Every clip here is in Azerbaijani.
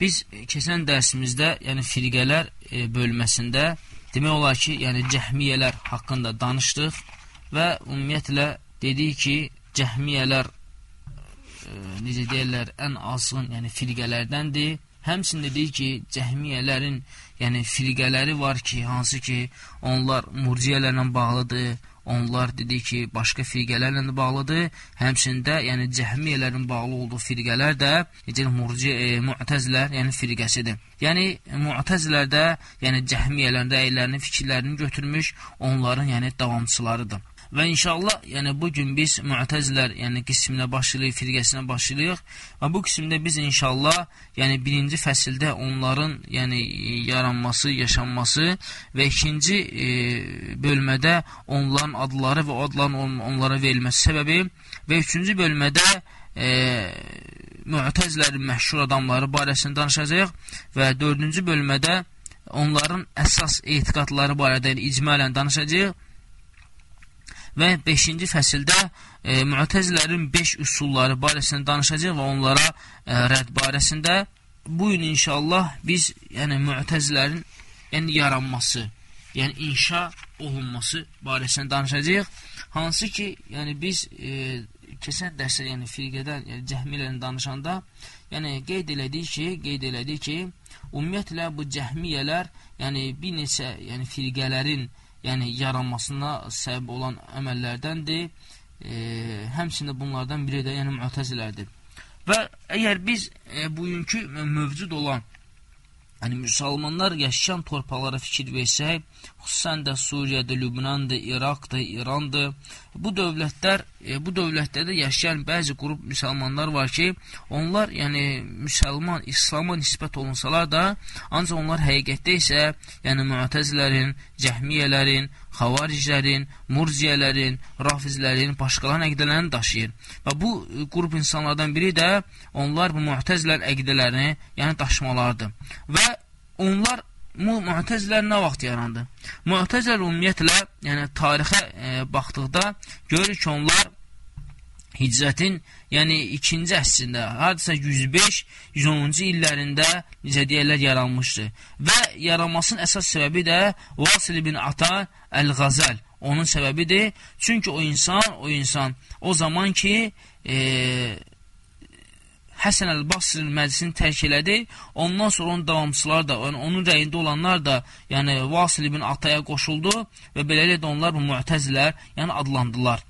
biz keçən dərsimizdə, yəni firqələr e, bölməsində demək olar ki, yəni cəhmiyələr haqqında danışdıq və ümumiyyətlə dedik ki, cəhmiyələr e, necə deyirlər, ən azğın, yəni firqələrdəndir. Həmçində deyir ki, cəhmiyələrin, yəni firqələri var ki, hansı ki, onlar murciyələrlə bağlıdır, onlar dedi ki, başqa firqələrlə də bağlıdır. Həmçində, yəni cəhmiyələrin bağlı olduğu firqələr də necə murci, e, mu'təzilər, yəni firqəsidir. Yəni mu'təzilər də, yəni cəhmiyələrin rəylərini, fikirlərini götürmüş, onların yəni davamçılarıdır. Və inşallah, yəni bu gün biz Mu'təzilər, yəni qisminə başlayırıq, firqəsinə başlayırıq və bu qismdə biz inşallah, yəni birinci fəsildə onların, yəni yaranması, yaşanması və ikinci e, bölmədə onların adları və adların on onlara verilməsi səbəbi və üçüncü bölmədə e, Mu'təzlərin məşhur adamları barəsində danışacağıq və dördüncü bölmədə onların əsas etiqadları barədə yəni, icmalən danışacağıq və 5-ci fəsildə e, müətəzilərin 5 üsulları barəsində danışacaq və onlara e, rədd barəsində bu gün inşallah biz yəni müətəzilərin yəni yaranması, yəni inşa olunması barəsində danışacağıq. Hansı ki, yəni biz e, keçən dərsdə, yəni firqədən, yəni cəhmiyyələrini danışanda, yəni qeyd elədik ki, qeyd elədik ki, ümumiyyətlə bu cəhmiyyələr, yəni bir neçə, yəni firqələrin yəni yaranmasına səbəb olan əməllərdəndir. E, həmçində bunlardan biri də yəni müətəzilərdir. Və əgər biz e, bugünkü mövcud olan yəni müsəlmanlar yaşayan torpaqlara fikir versək, xüsusən də Suriyədə, Lübnandır, İraqdır, İrandır. Bu dövlətlər, e, bu dövlətlərdə yaşayan bəzi qrup müsəlmanlar var ki, onlar yəni müsəlman, İslama nisbət olunsalar da, ancaq onlar həqiqətdə isə, yəni müətəzilərin, cəhmiyələrin, xavariclərin, murziyələrin, rafizlərin, başqalarının əqdələrini daşıyır. Və bu qrup insanlardan biri də onlar bu müətəzilər əqdələrini, yəni daşımalardır. Və onlar mu müətəzilər nə vaxt yarandı? Müətəzilər ümumiyyətlə, yəni tarixə e, baxdıqda görürük ki, onlar hicrətin, yəni ikinci əsrində, hadisə 105-110-cu illərində, necə deyərlər, yaranmışdır. Və yaranmasının əsas səbəbi də Vasil ibn Ata Əl-Qazəl. Onun səbəbidir, çünki o insan, o insan o zaman ki, e, Həsən əl-Basrın məclisini tərk elədi. Ondan sonra onun davamçıları da, yəni onun rəyində olanlar da, yəni Vasil ibn Ataya qoşuldu və beləliklə də onlar bu müətəzilər, yəni adlandılar.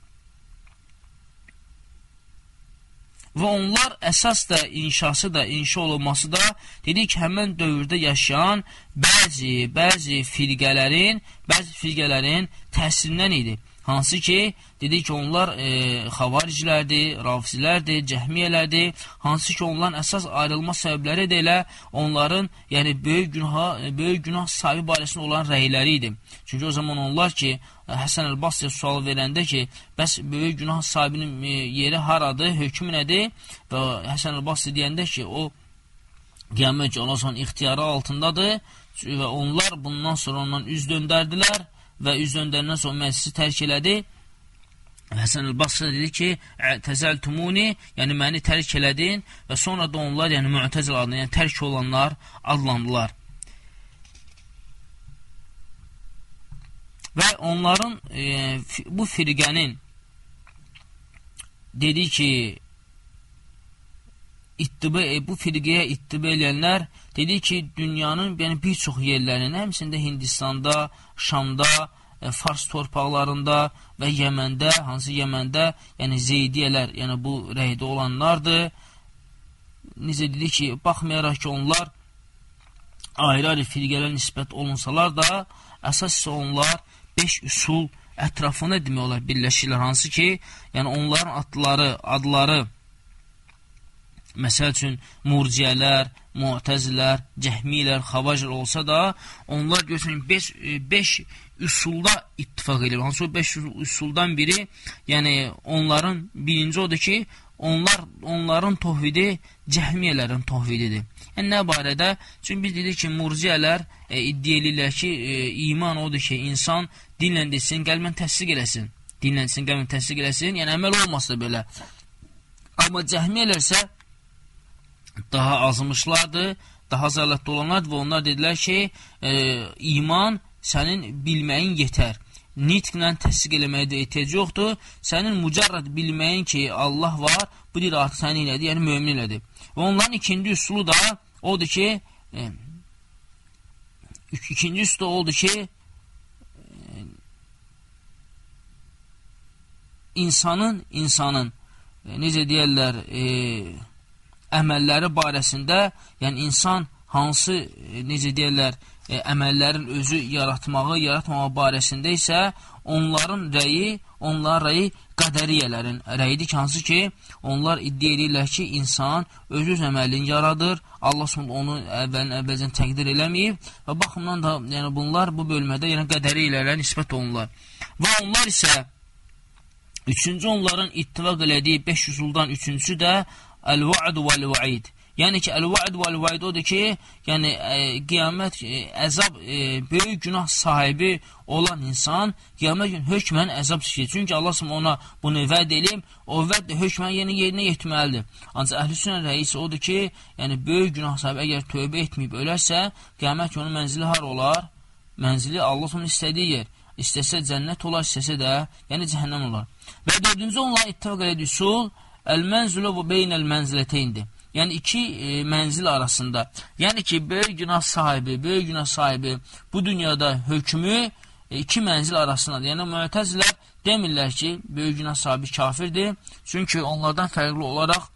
Və onlar əsas da inşası da, inşa olunması da dedik ki, həmən dövrdə yaşayan bəzi, bəzi firqələrin, bəzi firqələrin təsirindən idi. Hansı ki, dedik ki, onlar e, xavaricilərdir, rafizlərdir, cəhmiyələrdir. Hansı ki, onların əsas ayrılma səbəbləri də elə onların, yəni böyük günah, böyük günah sahibi barəsində olan rəyləri idi. Çünki o zaman onlar ki, Həsən el-Basri sual verəndə ki, bəs böyük günah sahibinin e, yeri haradır, hökmü nədir? Və Həsən el-Basri deyəndə ki, o qiyamət ki, sonra ixtiyarı altındadır və onlar bundan sonra ondan üz döndərdilər və üz döndərəndən sonra məclisi tərk elədi. Həsən el-Basri dedi ki, təzəltumuni, yəni məni tərk elədin və sonra da onlar, yəni müətəzil adına, yəni tərk olanlar adlandılar. Və onların e, bu firqənin dedi ki, ittibə, e, bu firqəyə ittibə eləyənlər dedi ki, dünyanın yəni, bir çox yerlərində, həmsində Hindistanda, Şamda, e, Fars torpaqlarında və Yəməndə, hansı Yəməndə, yəni Zeydiyələr, yəni bu rəydə olanlardır. Necə dedi ki, baxmayaraq ki, onlar ayrı-ayrı firqələr nisbət olunsalar da, əsas isə onlar 5 üsul ətrafında demək olar birləşirlər, hansı ki, yəni onların adları, adları məsəl üçün murciyələr, muətəzilər, cəhmilər, xavacır olsa da, onlar görürsən 5 üsulda ittifaq edir. Hansı o 5 üsuldan biri, yəni onların birinci odur ki, onlar onların tohvidi cəhmiyələrin tohvididir. Yəni nə barədə? Çünki biz dedik ki, murciyələr e, iddia edirlər ki, e, iman odur ki, insan dinlə desin, qəlbən təsdiq eləsin. Dinlə desin, qəlbən təsdiq eləsin. Yəni əməl olmasa belə. Amma cəhmiyələr isə daha azmışlardır, daha zəllətdə olanlardır və onlar dedilər ki, e, iman sənin bilməyin yetər. Nitqlə təsdiq eləməyə də ehtiyac yoxdur. Sənin mücərrəd bilməyin ki, Allah var, bu deyir artıq səni elədi, yəni mömin elədi. Və onların ikinci üsulu da odur ki, e, ikinci üsulu odur ki, e, insanın, insanın, e, necə deyərlər, e, əməlləri barəsində, yəni insan hansı, e, necə deyərlər, e, əməllərin özü yaratmağı, yaratmağı barəsində isə onların rəyi, onların rəyi qədəriyyələrin rəyidir ki, hansı ki, onlar iddia edirlər ki, insan öz öz əməlini yaradır, Allah sonra onu əvvəlin əvvəlcən təqdir eləməyib və baxımdan da yəni bunlar bu bölmədə yəni qədəriyyələrə nisbət olunurlar. Və onlar isə üçüncü onların ittifaq elədiyi 5 usuldan üçüncüsü də Əl-va'd vəl-va'id. Yəni ki, əl-va'd vəl-va'id odur ki, yəni ə, e, qiyamət ə, e, əzab ə, e, böyük günah sahibi olan insan qiyamət gün hökmən əzab çəkir. Çünki Allah ona bunu vəd eləyib, o vəd də hökmən yəni yerinə yetməlidir. Ancaq əhlüsünnə rəisi odur ki, yəni böyük günah sahibi əgər tövbə etməyib ölərsə, qiyamət günü mənzili har olar? Mənzili Allah onun istədiyi yer. İstəsə cənnət olar, istəsə də, yəni cəhənnəm olar. Və dördüncü onların ittifaq elədiyi usul Əl-mənzilu bu beynəl mənziləteyindir. Yəni, iki e, mənzil arasında. Yəni ki, böyük günah sahibi, böyük günah sahibi bu dünyada hökmü e, iki mənzil arasındadır. Yəni, müətəzilər demirlər ki, böyük günah sahibi kafirdir. Çünki onlardan fərqli olaraq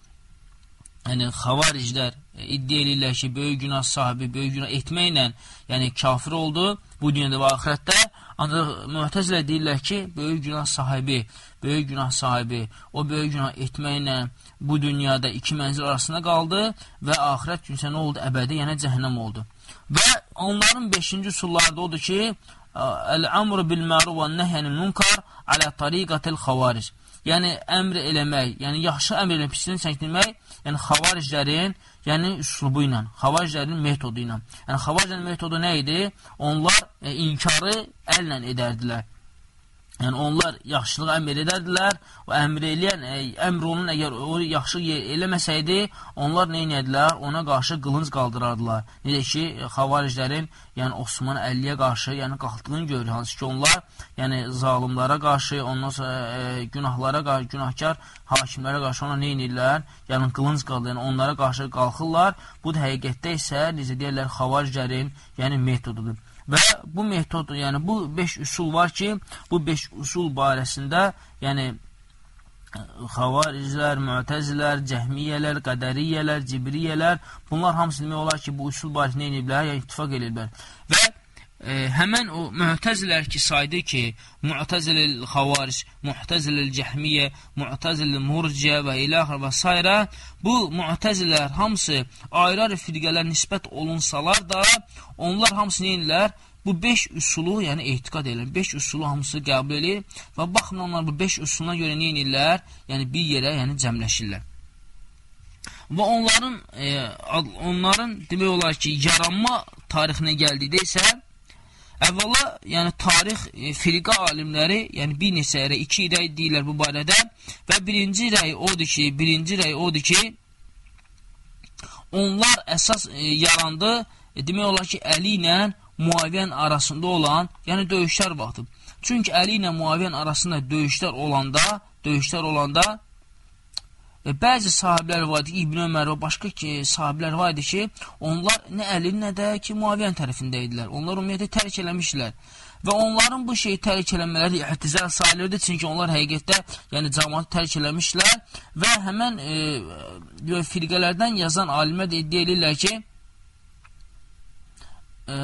yəni, xavariclər iddia edirlər ki, böyük günah sahibi, böyük günah etməklə yəni, kafir oldu bu dünyada və axirətdə. Ancaq mühtəzilə deyirlər ki, böyük günah sahibi, böyük günah sahibi, o böyük günah etməklə bu dünyada iki mənzil arasında qaldı və axirət günsə nə oldu? Əbədi, yəni cəhənnəm oldu. Və onların beşinci usullarda odur ki, Əl-əmru bil-məruf və nəhyənil munkar alə tariqatil xavaric. Yəni, əmr eləmək, yəni yaxşı əmr eləmək, pisliyin çəkdirmək, yəni xavariclərin yəni üslubu ilə, xavariclərin metodu ilə. Yəni xavariclərin metodu nə idi? Onlar e, inkarı əllə edərdilər. Yəni onlar yaxşılığı əmr edərdilər və əmr eləyən, e, əmr onun əgər o yaxşı eləməsəydi, onlar nə edədilər? Ona qarşı qılınc qaldırardılar. Necə ki, xavariclərin, yəni Osman Əliyə qarşı, yəni qalxdığını görür. Hansı ki, onlar, yəni zalimlara qarşı, ondan sonra ə, e, günahlara qarşı, günahkar hakimlərə qarşı ona nə edirlər? Yəni qılınc qaldırır, yəni onlara qarşı qalxırlar. Bu da həqiqətdə isə necə deyirlər, xavariclərin, yəni metodudur. Və bu metod, yəni bu 5 üsul var ki, bu 5 üsul barəsində, yəni xavariclər, müətəzilər, cəhmiyyələr, qədəriyyələr, cibriyyələr, bunlar hamısı demək olar ki, bu üsul barəsində eləyiblər, yəni ittifaq eləyiblər. Və e, həmən o mühtəzilər ki, saydı ki, mühtəzilil xavaric, mühtəzilil cəhmiyə, mühtəzilil murciyə və ilaxır və s. Bu mühtəzilər hamısı ayrı-ayrı firqələr nisbət olunsalar da, onlar hamısı neyinlər? Bu 5 üsulu, yəni etiqad edirlər. 5 üsulu hamısı qəbul edir və baxın onlar bu 5 üsuluna görə nə edirlər? Yəni bir yerə, yəni cəmləşirlər. Və onların e, onların demək olar ki, yaranma tarixinə gəldikdə isə Əvvəla, yəni tarix e, firqə alimləri, yəni bir neçə rəy, iki rəy deyirlər bu barədə və birinci rəy odur ki, birinci rəy odur ki, onlar əsas e, yarandı, e, demək olar ki, Əli ilə Muaviyyən arasında olan, yəni döyüşlər vaxtı. Çünki Əli ilə Muaviyyən arasında döyüşlər olanda, döyüşlər olanda Və bəzi sahiblər var idi, İbn Ömər və başqa ki, sahiblər var idi ki, onlar nə Əlin, nə də ki, Muaviyyən tərəfində idilər. Onlar ümumiyyətlə tərk eləmişlər. Və onların bu şeyi tərk eləmələri ihtizal sayılırdı, çünki onlar həqiqətdə, yəni cəmaatı tərk eləmişlər və həmən e, firqələrdən yazan alimlər də iddia edirlər ki, ə,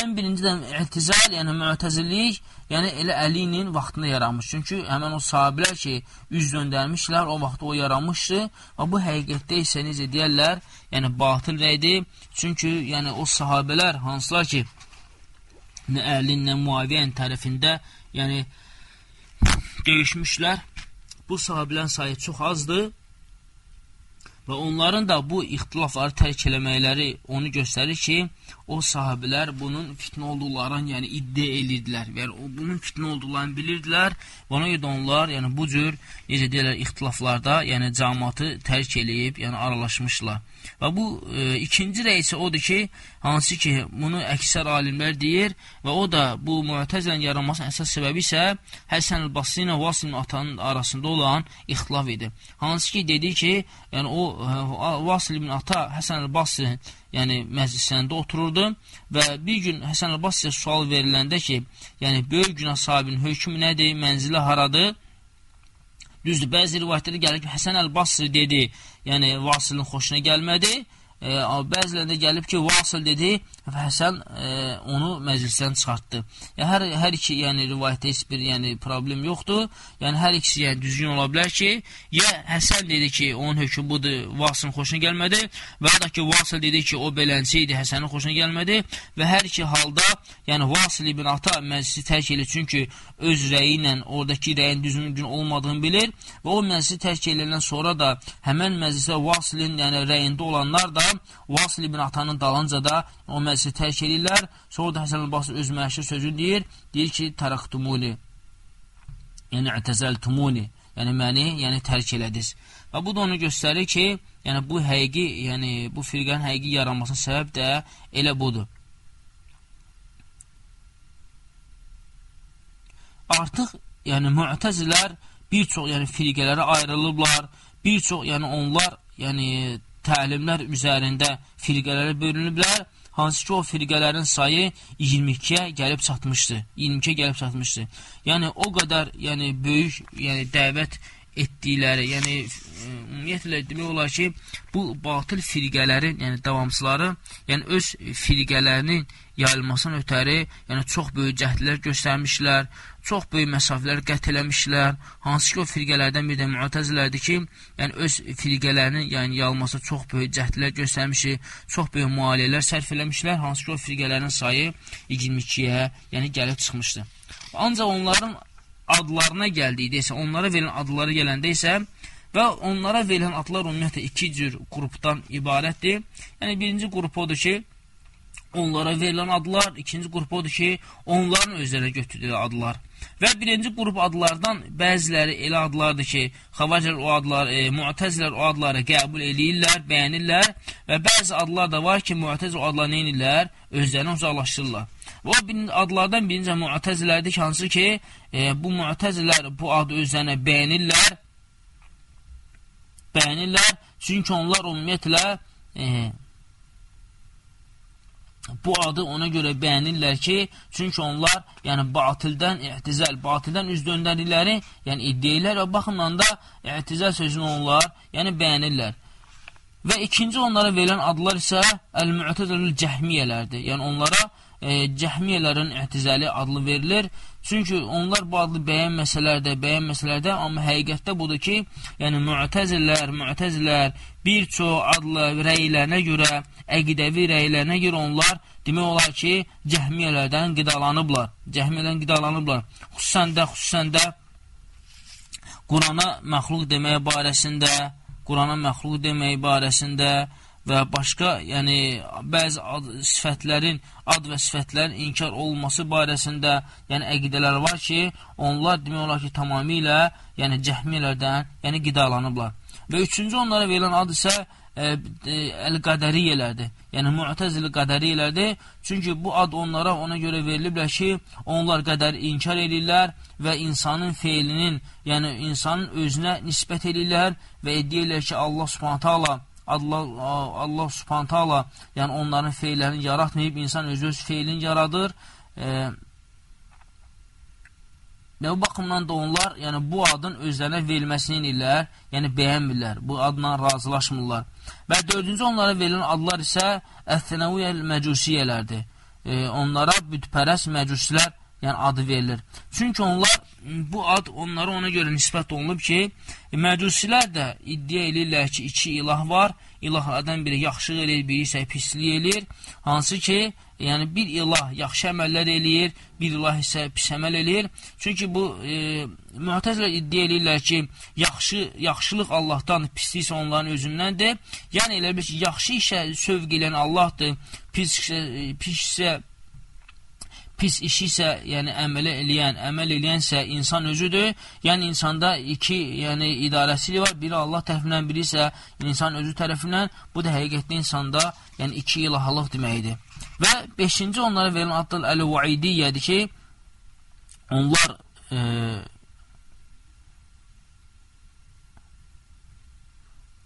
ən birincidən i'tizal, yəni müətəzillik, yəni elə Əlinin vaxtında yaranmış. Çünki həmən o sahabilər ki, üz döndərmişlər, o vaxtda o yaranmışdı və bu həqiqətdə isə necə deyərlər, yəni batıl rəydir. Çünki yəni o sahabələr hansılar ki, nə Əlin, nə Muaviyyən tərəfində, yəni döyüşmüşlər. Bu sahabələrin sayı çox azdır Və onların da bu ixtilafları tərk eləməkləri onu göstərir ki, o sahabilər bunun fitnə olduqlarını, yəni iddia edirdilər yəni, bunun fitnə olduqlarını bilirdilər ona görə onlar, yəni bu cür, necə deyirlər, ixtilaflarda, yəni cəmatı tərk eləyib, yəni aralaşmışlar. Və bu e, ikinci rəyisi odur ki, hansı ki, bunu əksər alimlər deyir və o da bu müətəzilən yaranmasının əsas səbəbi isə Həsən el-Basri ilə Vasil atanın arasında olan ixtilaf idi. Hansı ki, dedi ki, yəni o e, Vasil ibn Ata Həsən el-Basri yəni məclislərində otururdu və bir gün Həsən el-Basriyə sual veriləndə ki, yəni böyük günah sahibinin hökmü nədir, mənzili haradır? Düzdür, bəzi rivayətlərdə gəlir ki, Həsən əl-Basri dedi, yəni Vasilin xoşuna gəlmədi e, bəzilərində gəlib ki, Vasıl dedi və Həsən e, onu məclisdən çıxartdı. Yəni, hər, hər iki yəni, rivayətdə heç bir yəni, problem yoxdur. Yəni, hər ikisi yəni, düzgün ola bilər ki, ya Həsən dedi ki, onun hökmü budur, Vasılın xoşuna gəlmədi və ya da ki, Vasıl dedi ki, o belənçi idi, Həsənin xoşuna gəlmədi və hər iki halda, yəni Vasıl ibn Ata məclisi tərk edir, çünki öz rəyi ilə oradakı rəyin düzgün olmadığını bilir və o məclisi tərk ediləndən sonra da həmən məclisə Vasilin yəni, rəyində olanlar da Vasıl ibn Atanın dalınca da o məclisi tərk edirlər. Sonra da Həsən el-Basri öz məşhur sözünü deyir. Deyir ki, taraktumuni. Yəni, ətəzəltumuni. Yəni, məni yəni, tərk elədiniz. Və bu da onu göstərir ki, yəni, bu həqiqi, yəni, bu firqənin həqiqi yaranmasının səbəb də elə budur. Artıq, yəni, müətəzilər bir çox yəni, firqələrə ayrılıblar, bir çox, yəni, onlar, yəni, təlimlər üzərində firqələrə bölünüblər, hansı ki, o firqələrin sayı 22-yə gəlib çatmışdı. 22-yə gəlib çatmışdı. Yəni, o qədər yəni, böyük yəni, dəvət etdikləri, yəni e, ümumiyyətlə demək olar ki, bu batıl firqələrin, yəni davamçıları, yəni öz firqələrinin yayılmasına ötəri, yəni çox böyük cəhdlər göstərmişlər, çox böyük məsafələr qət eləmişlər. Hansı ki, o firqələrdən bir də müətəzilərdir ki, yəni öz firqələrinin yəni yayılması çox böyük cəhdlər göstərmişik, çox böyük maliyyələr sərf eləmişlər. Hansı ki, o firqələrin sayı 22-yə, yəni gəlib çıxmışdı. Ancaq onların adlarına gəldikdə isə, onlara verilən adları gələndə isə və onlara verilən adlar ümumiyyətlə iki cür qrupdan ibarətdir. Yəni, birinci qrup odur ki, onlara verilən adlar, ikinci qrup odur ki, onların özlərə götürdüyü adlar. Və birinci qrup adlardan bəziləri elə adlardır ki, xavacilər o adlar, e, müətəzilər o adları qəbul edirlər, bəyənirlər və bəzi adlar da var ki, müətəzilər o adları neynirlər? Özlərinə uzaqlaşdırırlar. Və o bir, adlardan birinci müətəzilərdir ki, hansı ki, e, bu müətəzilər bu adı özlərinə bəyənirlər, bəyənirlər, çünki onlar ümumiyyətlə e, bu adı ona görə bəyənirlər ki, çünki onlar yəni batildən ihtizal, batildən üz döndərdikləri, yəni iddialar və baxımdan da ihtizal sözünü onlar yəni bəyənirlər. Və ikinci onlara verilən adlar isə əl-mü'təzilül cəhmiyələrdir. Yəni onlara e, cəhmiyələrin ihtizali adlı verilir. Çünki onlar bu adlı bəyənməsələr də, bəyənməsələr də, amma həqiqətdə budur ki, yəni müətəzilər, müətəzilər bir çox adlı rəylərinə görə, əqidəvi rəylərinə görə onlar demək olar ki, cəhmiyələrdən qidalanıblar. Cəhmiyələrdən qidalanıblar. Xüsusən də, xüsusən də Qurana məxluq demək barəsində, Qurana məxluq demək barəsində və başqa, yəni bəzi ad, sifətlərin, ad və sifətlərin inkar olunması barəsində, yəni əqidələr var ki, onlar demək olar ki, tamamilə, yəni cəhmilərdən, yəni qidalanıblar. Və üçüncü onlara verilən ad isə e, e, əl-qədəriyyələrdir. Yəni müətəzili qədəriyyələrdir. Çünki bu ad onlara ona görə veriliblər ki, onlar qədər inkar edirlər və insanın feilinin, yəni insanın özünə nisbət edirlər və edirlər ki, Allah Subhanahu taala Allah, Allah subhanət hala yəni onların feillərini yaratmayıb, insan öz öz feilini yaradır. E, və bu baxımdan da onlar yəni, bu adın özlərinə verilməsini edirlər, yəni bəyənmirlər, bu adla razılaşmırlar. Və dördüncü onlara verilən adlar isə Əthənəviyyə məcusiyələrdir. E, onlara bütpərəs məcusilər yəni adı verilir. Çünki onlar bu ad onlara ona görə nisbət olunub ki, məcusilər də iddia edirlər ki, iki ilah var. ilahlardan biri yaxşılıq eləyir, biri isə pislik eləyir. Hansı ki, yəni bir ilah yaxşı əməllər eləyir, bir ilah isə pis əməl eləyir. Çünki bu e, müətəzilər iddia eləyirlər ki, yaxşı yaxşılıq Allahdan, pislik isə onların özündəndir. Yəni elə bir ki, yaxşı işə sövq edən Allahdır, pis isə, pis isə pis işi isə, yəni əmələ eləyən, əməl eləyənsə insan özüdür. Yəni insanda iki, yəni idarəçilik var. Biri Allah tərəfindən, biri isə insan özü tərəfindən. Bu da həqiqətdə insanda, yəni iki ilahlıq deməkdir. Və beşinci onlara verilən addır əl-vaidiyədir ki, onlar e,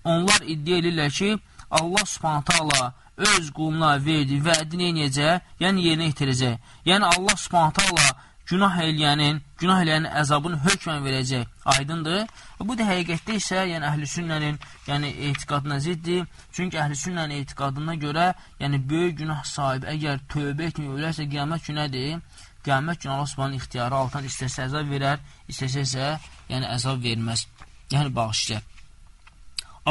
onlar iddia edirlər ki, Allah subhanətə Allah öz quluna verdiyi vədini eləyəcək, yəni yerinə yetirəcək. Yəni Allah subhanətə Allah günah eləyənin, günah eləyənin əzabını hökmən verəcək. Aydındır? Bu da həqiqətdə isə, yəni əhl-i sünnənin, yəni etiqadına ziddir. Çünki əhl-i sünnənin etiqadına görə, yəni böyük günah sahibi əgər tövbə etməyib ölərsə qiyamət günədir. Qiyamət günü Allah Subhanahu ixtiyarı altından istəsə əzab verər, istəsə isə yəni əzab verməz. Yəni bağışlayar.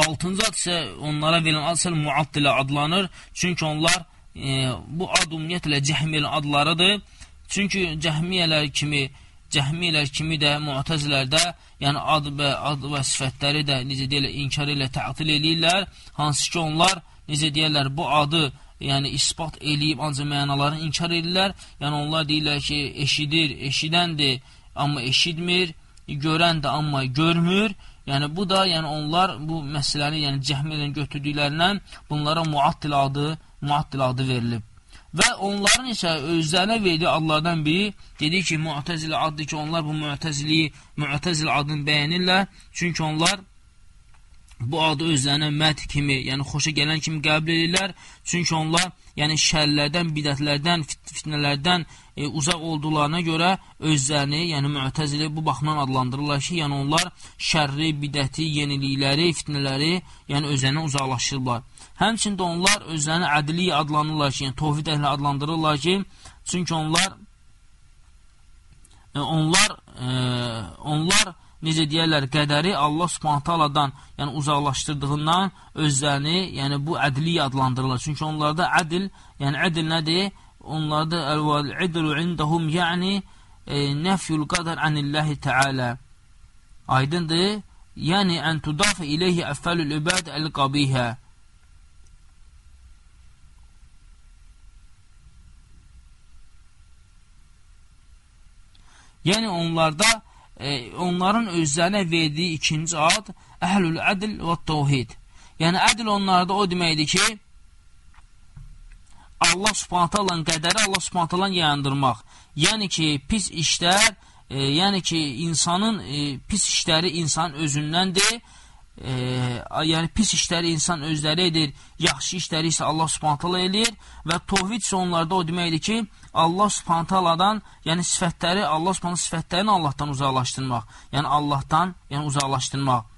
Altıncı ad isə onlara verilən ad isə muaddilə adlanır. Çünki onlar e, bu ad ümumiyyətlə cəhmiyyəli adlarıdır. Çünki cəhmiyyələr kimi cəhmiyyələr kimi də mu'təzilərdə yəni ad və ad və sifətləri də necə deyirlər inkar ilə tətil eləyirlər. Hansı ki onlar necə deyirlər bu adı yəni isbat eləyib ancaq mənalarını inkar edirlər. Yəni onlar deyirlər ki, eşidir, eşidəndir, amma eşitmir, görəndir, amma görmür. Yəni bu da, yəni onlar bu məsələni, yəni cəhmiyyədən götürdüklərindən bunlara muattil adı, muattil adı verilib. Və onların isə özlərinə verdiyi adlardan biri dedi ki, Mu'təzilə addır ki, onlar bu Mu'təziliyi, Mu'təzilə adını bəyənirlər. Çünki onlar bu adı özlərinə məd kimi, yəni xoşa gələn kimi qəbul edirlər. Çünki onlar yəni şərlərdən, bidətlərdən, fit fitnələrdən e, uzaq olduqlarına görə özlərini, yəni müətəzili bu baxımdan adlandırırlar ki, yəni onlar şərri, bidəti, yenilikləri, fitnələri, yəni özlərindən uzaqlaşırlar. Həmçində onlar özlərini ədli adlanırlar ki, yəni tovhid əhli adlandırırlar ki, çünki onlar e, onlar e, onlar necə deyərlər, qədəri Allah subhanətə aladan yəni uzaqlaşdırdığından özlərini yəni bu ədli adlandırırlar. Çünki onlarda ədl, yəni ədl nədir? Onlarda əl-idlu indahum yəni e, nəfyul qadar anilləhi təalə. Aydındır? Yəni ən tudafə ileyhi əffəlül übəd əl-qabihə. Yəni onlarda e, onların özlərinə verdiyi ikinci ad əhlül ədl və təvhid. Yəni, ədl onlarda o deməkdir ki, Allah subhanətə alan qədəri Allah subhanətə alan yayandırmaq. Yəni ki, pis işlər, e, yəni ki, insanın e, pis işləri insan özündəndir. E, yəni, pis işləri insan özləri edir, yaxşı işləri isə Allah subhanətə alan edir və tovhid isə onlarda o deməkdir ki, Allah subhanətə aladan, yəni sifətləri, Allah subhanətə sifətlərini Allahdan uzaqlaşdırmaq, yəni Allahdan yəni uzaqlaşdırmaq.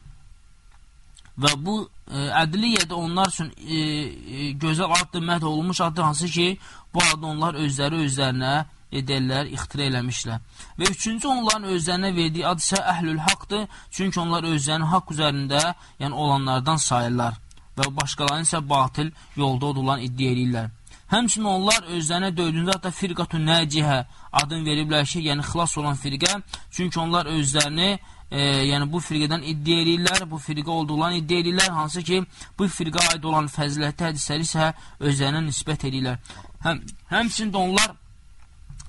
Və bu e, ədliyyədə onlar üçün e, e, gözəl addır, məhd olunmuş addır, hansı ki, bu adı onlar özləri özlərinə edərlər, ixtira eləmişlər. Və üçüncü onların özlərinə verdiyi ad isə əhlül haqdır, çünki onlar özlərinin haqq üzərində, yəni olanlardan sayırlar və başqalarını isə batil yolda odulan iddia edirlər. Həmçinin onlar özlərinə dördüncü adda firqatun nəcihə adını veriblər ki, yəni xilas olan firqə. Çünki onlar özlərini e, yəni bu firqədən iddia edirlər, bu firqə olduqlarını iddia edirlər, hansı ki, bu firqə aid olan fəzilətli hədisləri isə özlərinə nisbət edirlər. Həm, həmçində onlar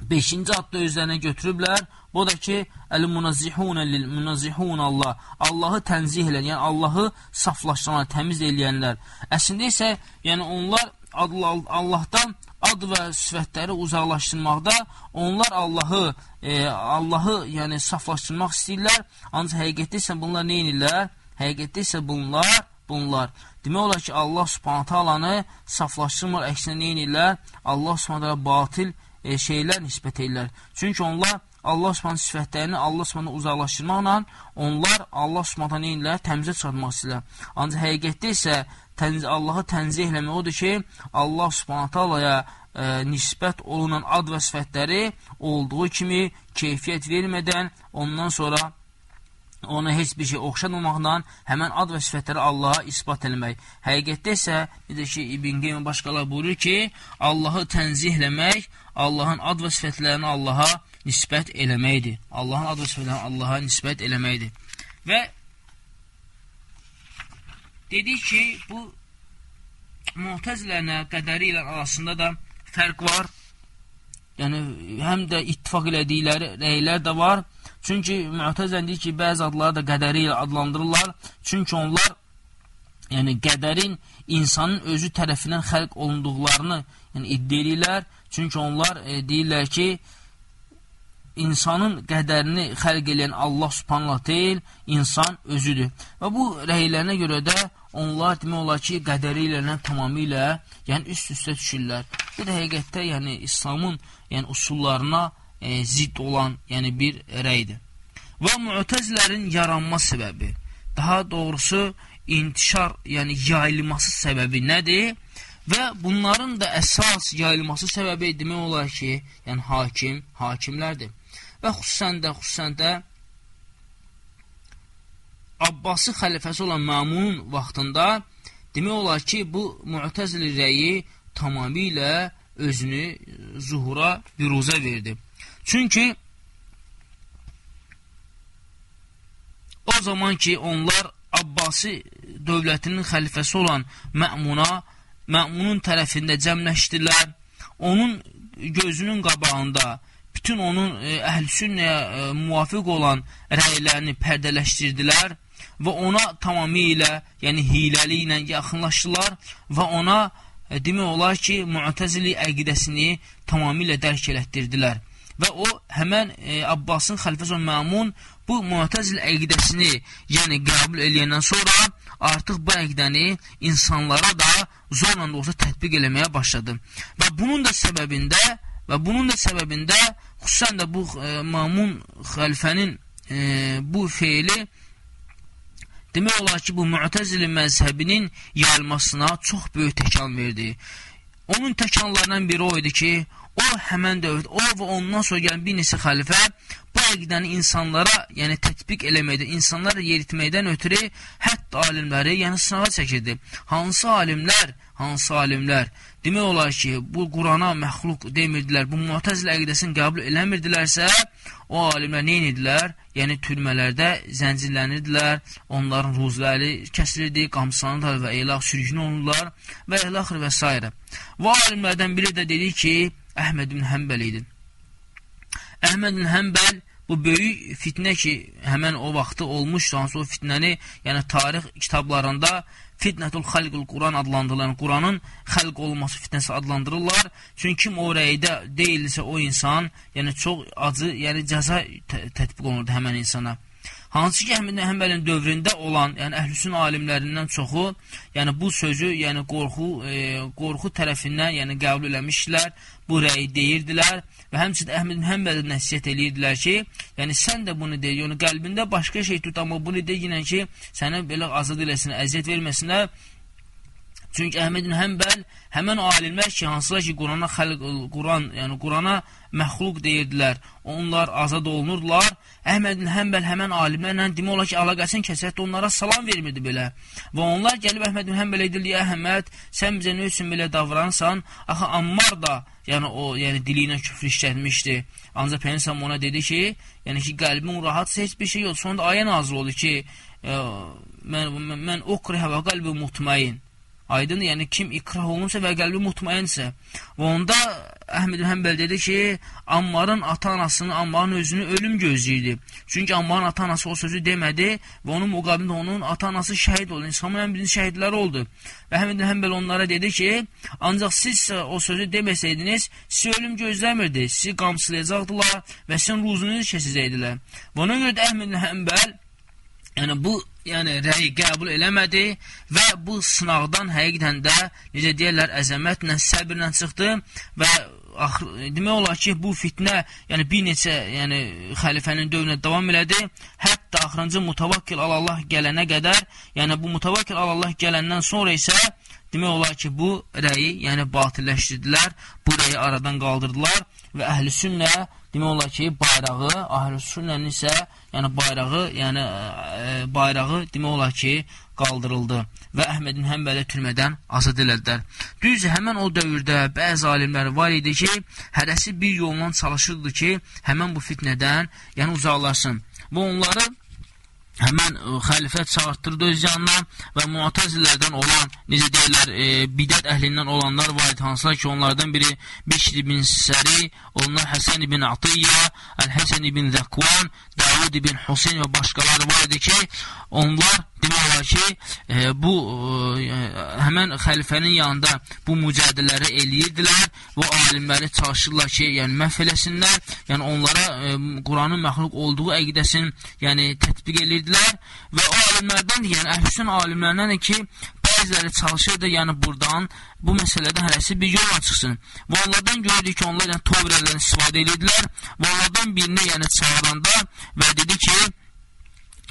5-ci adda özlərinə götürüblər. Bu da ki, əl-munazihunə lil-munazihun Allah. Allahı tənzih edən, yəni Allahı saflaşdıran, təmiz eləyənlər. Əslində isə, yəni onlar Allahdan ad və sifətləri uzaqlaşdırmaqda onlar Allahı e, Allahı yəni saflaşdırmaq istəyirlər. Ancaq həqiqətdə isə bunlar nə edirlər? Həqiqətdə isə bunlar bunlar. Demək olar ki, Allah Subhanahu taalanı saflaşdırmır, əksinə nə edirlər? Allah Subhanahu batil e, şeylər nisbət edirlər. Çünki onlar Allah Subhanahu sifətlərini Allah Subhanahu uzaqlaşdırmaqla onlar Allah Subhanahu nə edirlər? Təmizə çıxartmaq istəyirlər. Ancaq həqiqətdə isə tənzi Allahı tənzih eləmək odur ki, Allah Subhanahu taalaya e, nisbət olunan ad və sifətləri olduğu kimi keyfiyyət vermədən ondan sonra ona heç bir şey oxşatmamaqdan həmən ad və sifətləri Allaha isbat eləmək. Həqiqətdə isə, necə ki, İbn Qeym başqalar buyurur ki, Allahı tənzihləmək, Allahın ad və sifətlərini Allaha nisbət eləməkdir. Allahın ad və sifətlərini Allaha nisbət eləməkdir. Və dedik ki, bu Mu'təzilərlə, qədəri ilə arasında da fərq var. Yəni, həm də ittifaq elədikləri rəylər də var. Çünki Mu'təzilən deyir ki, bəzi adları da qədəri ilə adlandırırlar. Çünki onlar yəni qədərin insanın özü tərəfindən xəlq olunduqlarını yəni iddia edirlər. Çünki onlar e, deyirlər ki, insanın qədərini xəlq edən Allah Subhanahu deyil, insan özüdür. Və bu rəylərinə görə də onlar demək olar ki, qədəri ilə tamamilə yəni üst-üstə düşürlər. Da həqiqətdə yəni İslamın yəni usullarına e, zidd olan yəni bir rəydir. Və müətəzlərin yaranma səbəbi, daha doğrusu intişar, yəni yayılması səbəbi nədir? Və bunların da əsas yayılması səbəbi demək olar ki, yəni hakim, hakimlərdir. Və xüsusən də, xüsusən də Abbasi xəlifəsi olan Mamunun vaxtında demək olar ki, bu müətəzili rəyi tamamilə özünü zuhura, büruzə verdi. Çünki o zaman ki onlar Abbasi dövlətinin xəlifəsi olan Mə'muna, Mə'munun tərəfində cəmləşdilər. Onun gözünün qabağında bütün onun e, əhl-sünnəyə e, muvafiq olan rəylərini pərdələşdirdilər və ona tamamilə, yəni hiləli ilə yaxınlaşdılar və ona e, demək olar ki, müətəzili əqidəsini tamamilə dərk elətdirdilər və o həmən e, Abbasın xəlifəsi Məmun bu müətəzil əqidəsini yəni qəbul eləyəndən sonra artıq bu əqidəni insanlara da zorla da olsa tətbiq eləməyə başladı. Və bunun da səbəbində və bunun da səbəbində xüsusən də bu e, Məmun xəlifənin e, bu feili demək olar ki, bu müətəzili məzhəbinin yayılmasına çox böyük təkan verdi. Onun təkanlarından biri o idi ki, o həmən dövrdə, o və ondan sonra gələn bir neçə xəlifə bu əqidəni insanlara, yəni tətbiq eləməkdə, insanlara yeritməkdən ötürü hətta alimləri, yəni sınağa çəkirdi. Hansı alimlər, hansı alimlər demək olar ki, bu Qurana məxluq demirdilər, bu müətəzil əqidəsini qəbul eləmirdilərsə, o alimlər nə edirlər? Yəni türmələrdə zəncirlənirdilər, onların ruzləri kəsilirdi, qamsanırlar və elah sürgün olurlar və eləxir və s. Və alimlərdən biri də dedi ki, Əhməd ibn Həmbəl idi. Əhməd ibn Həmbəl bu böyük fitnə ki, həmən o vaxtı olmuşdu, hansı o fitnəni, yəni tarix kitablarında Fitnətul xalqul Quran adlandırılan, Quranın xəlq olması fitnəsi adlandırırlar. Çünki kim o rəydə deyilsə o insan, yəni çox acı, yəni cəza tətbiq olunurdu həmən insana. Hansı ki, Əhməd Həmbəlin dövründə olan, yəni əhlüsün alimlərindən çoxu, yəni bu sözü, yəni qorxu, e, qorxu tərəfindən, yəni qəbul eləmişdilər, bu rəyi deyirdilər və həmçinin Əhməd Həmbəli nəsihət eləyirdilər ki, yəni sən də bunu deyir, yəni qəlbində başqa şey tut, amma bunu deyinən ki, sənə belə azad eləsinə, əziyyət verməsinə Çünki Əhməd ibn Həmbəl həmən alimlər ki, hansılar ki, Qurana xəlq, Quran, yəni Qurana məxluq deyirdilər, onlar azad olunurdular. Əhməd ibn Həmbəl həmən alimlərlə demək olar ki, əlaqəsini kəsətdə onlara salam vermirdi belə. Və onlar gəlib Əhməd ibn Həmbələ edirdi, Əhməd, sən bizə nə üçün belə davransan? Axı Ammar da, yəni o, yəni dili ilə küfr işlətmişdi. Ancaq Peygəmbər ona dedi ki, yəni ki, qəlbin rahatsa heç bir şey yox. Sonra ayə nazil oldu ki, mən mən ukrihə və qəlbi mutmain. Aydın, yəni kim ikrah olunursa və qəlbi mutmainsə. Və onda Əhməd Həmbəl dedi ki, Ammarın ata-anasını, Ammarın özünü ölüm gözləyirdi. Çünki Ammarın ata-anası o sözü demədi və onun müqabilində onun ata-anası şəhid oldu. İnsanın ən birinci şəhidləri oldu. Və Əhməd Həmbəl onlara dedi ki, ancaq siz o sözü deməsəydiniz, siz ölüm gözləmirdi. Sizi qamsılayacaqdılar və sizin ruzunuzu kəsəcəkdilər. Və ona görə də Əhməd Həmbəl Yəni bu yəni rəyi qəbul eləmədi və bu sınaqdan həqiqətən də necə deyirlər əzəmətlə, səbirlə çıxdı və axır, demək olar ki, bu fitnə yəni bir neçə yəni xəlifənin dövrünə davam elədi. Hətta axırıncı mutavakkil Allah gələnə qədər, yəni bu mutavakkil Allah gələndən sonra isə demək olar ki, bu rəyi, yəni batilləşdirdilər, bu rəyi aradan qaldırdılar və əhl-i sünnə demək olar ki, bayrağı, əhl-i sünnənin isə yəni bayrağı, yəni e, bayrağı demək olar ki, qaldırıldı və Əhmədin Həmbəli türmədən azad elədilər. Düz həmən o dövrdə bəzi alimlər var idi ki, hərəsi bir yolla çalışırdı ki, həmən bu fitnədən yəni uzaqlaşsın. Və onları həmən e, xəlifət çağırtdırdı öz yanına və muatəzillərdən olan, necə deyirlər, e, bidət əhlindən olanlar var idi, hansılar ki, onlardan biri Bişr ibn Səri, onlar Həsən ibn Atiyyə, Əl-Həsən ibn Zəkvan, Davud ibn Huseyn və başqaları var idi ki, onlar demək olar ki, e, bu e, həmən xəlifənin yanında bu mücadilələri eləyirdilər və alimləri çalışırlar ki, yəni məhv eləsinlər, yəni onlara e, Quranın məxluq olduğu əqidəsini yəni tətbiq eləyirdilər və o alimlərdən, yəni əhlüsün alimlərindən ki, bəziləri çalışırdı, yəni buradan bu məsələdə hərəsi bir yolla çıxsın. Və onlardan gördük ki, onlar yəni tovrədən istifadə edirdilər və onlardan birini yəni çağıranda və dedi ki,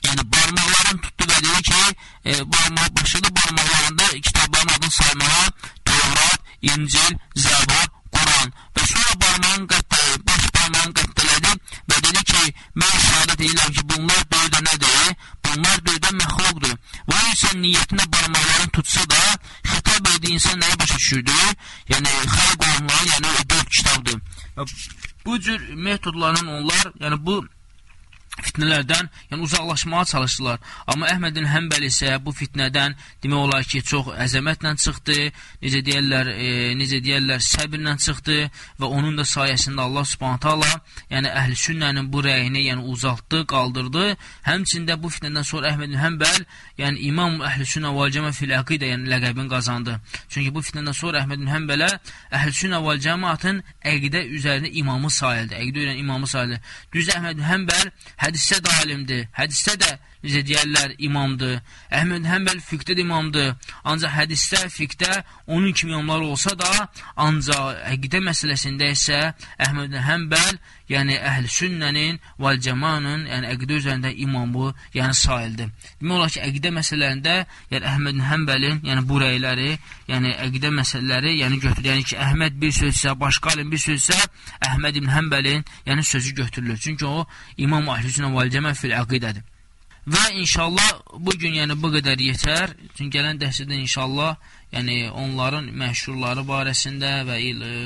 yəni barmaqlarını tutdu və dedi ki, e, barmaq, başladı barmaqlarında kitabların adını saymağa, Tevrat, İncil, Zəbur, Quran və sonra barmağın qəttəli, baş barmağın qəttələdi və dedi ki, mən şəhadət edirəm ki, bunlar döydə nədir? Bunlar döydə məxluqdur. Və insan niyyətinə barmaqlarını tutsa da, xitab edir insan nəyə başa düşürdü? Yəni, xalq olmalı, yəni o dörd kitabdır. Bu cür metodların onlar, yəni bu fitnələrdən, yəni uzaqlaşmağa çalışdılar. Amma Əhmədin Həmbəl isə bu fitnədən demək olar ki, çox əzəmətlə çıxdı, necə deyirlər, e, necə deyirlər, səbirlə çıxdı və onun da sayəsində Allah Subhanahu taala, yəni əhl-sünnənin bu rəyini, yəni uzaltdı, qaldırdı. Həmçində bu fitnədən sonra Əhmədin Həmbəl, yəni İmam Əhl-Sünnə və Cəmaə fil Əqidə, yəni ləqəbini qazandı. Çünki bu fitnədən sonra Əhmədin Həmbələ Əhl-Sünnə və Cəmaətin əqidə üzərində imamı sayıldı. Əqidə üzərində imamı sayıldı. Düz Əhmədin Həmbəl hədisdə də alimdir, hədisdə də necə deyərlər, imamdır. Əhməd Həmbəl fiqdə də imamdır. Ancaq hədisdə, fiqdə onun kimi imamlar olsa da, ancaq əqidə məsələsində isə Əhməd Həmbəl, yəni əhl sünnənin, vəl cəmanın, yəni əqidə üzərində imamı, yəni sayıldı. Demək olar ki, əqidə məsələlərində, yəni Əhməd Həmbəlin, yəni bu rəyləri, yəni əqidə məsələləri, yəni götürür. Yəni ki, Əhməd bir sözsə, başqa alim bir sözsə, Əhməd ibn Həmbəli, yəni sözü götürülür. Çünki o İmam Əhlüsünnə vəl Cəmə fil əqidədir. Və inşallah bu gün yəni bu qədər yetər. Çünki gələn dərsdə inşallah yəni onların məşhurları barəsində və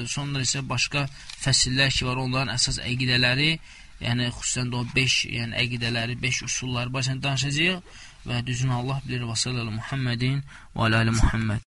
sonra isə başqa fəsillər ki var, onların əsas əqidələri, yəni xüsusən də o 5 yəni əqidələri, 5 üsulları barəsində danışacağıq və düzünü Allah bilir və sallallahu Muhammedin və alə Muhammed.